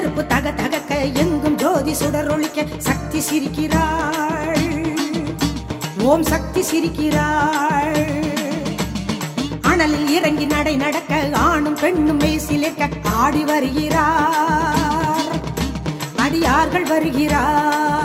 நெருப்பு தக தகக்க எங்கும் ஜோதி சுடர் சுடரொழிக்க சக்தி சிரிக்கிறாள். ஓம் சக்தி சிரிக்கிறாள். அனலில் இறங்கி நடை நடக்க ஆணும் பெண்ணும் மேசிலேக்க ஆடி வருகிறார். அடியார்கள் வருகிறார்.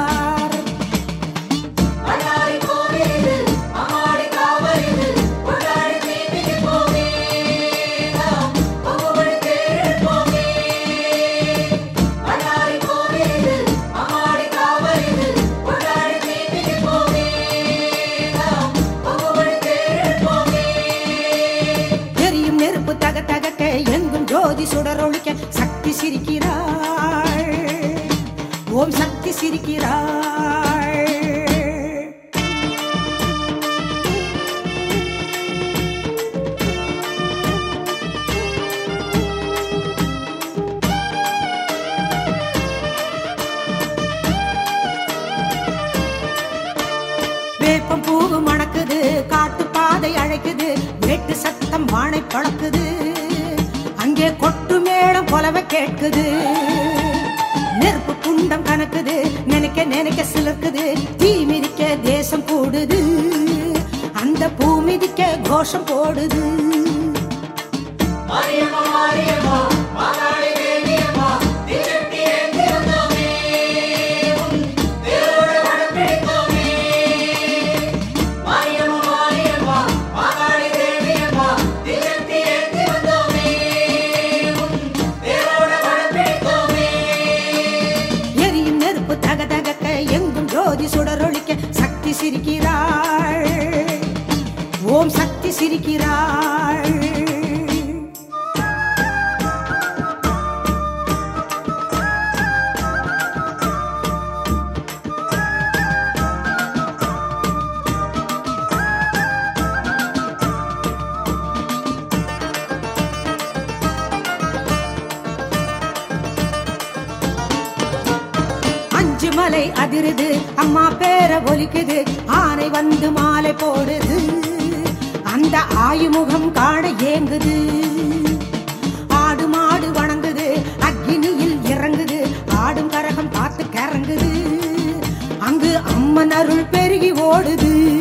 சுடரொழிக்க சக்தி சிரிக்கிறாள். ஓம் சக்தி சிரிக்கிறாள். வேப்பம் பூவு மணக்குது காட்டு பாதை அழைக்குது வேட்டு சத்தம் வானை பழக்குது. இங்கே கொட்டு மேடம் கொலவை கேட்குது. நெருப்பு குண்டம் கணக்குது நினைக்க நினைக்க சிலர்க்குது தீ மிதிக்க தேசம் கூடுது. அந்த பூ மிதிக்க கோஷம் போடுது. மாலை அதிருது. அம்மா பேர ஒலிக்குது. ஆனை வந்து மாலை போடுது. அந்த ஆயுமுகம் காண ஏங்குது. ஆடு மாடு வணங்குது. அக்னியில் இறங்குது. ஆடும் கரகம் பார்த்து கறங்குது அங்கு அம்மன் அருள் பெருகி ஓடுது.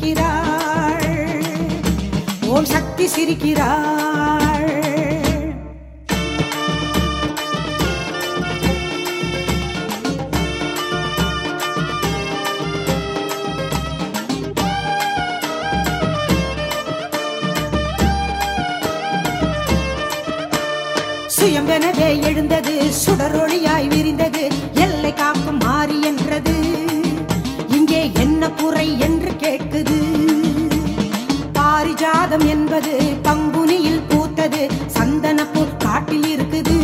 சிரிக்கிறாள். ஓம் சக்தி சிரிக்கிறாள். சுயம்பெனவே எழுந்தது சுடரொளியாய் விரிந்தது எல்லை காக்கும் மாறி என்றது. குறை என்று கேட்குது. பாரிஜாதம் என்பது பங்குனியில் பூத்தது. சந்தனப்பூ காட்டில் இருக்குது.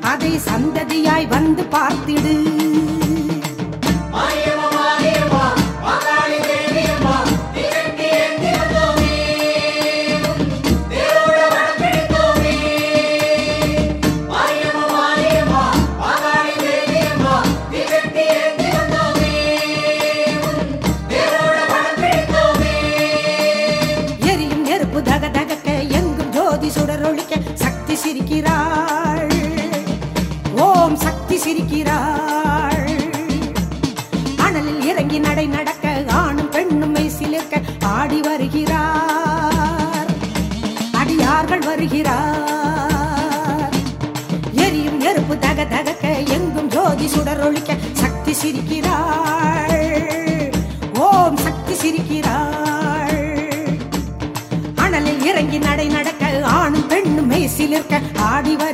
அதை சந்ததியாய் வந்து பார்த்திடு. சுடரொழிக்க சக்தி சிரிக்கிறாள். ஓம் சக்தி சிரிக்கிறாள். அனலில் இறங்கி நடை நடக்க ஆணும் பெண்ணும் மெய் ஆடி வருகிறார். அடியார்கள் வருகிறார். எரியும் நெருப்பு தக தகக்க எங்கும் ஜோதி சுடரொழிக்க சக்தி சிரிக்கிறாள். ஓம் சக்தி சிரிக்கிறாள். இறங்கி நடை நடக்க ஆணும் பெண்ணும் மெய் ஆடி வர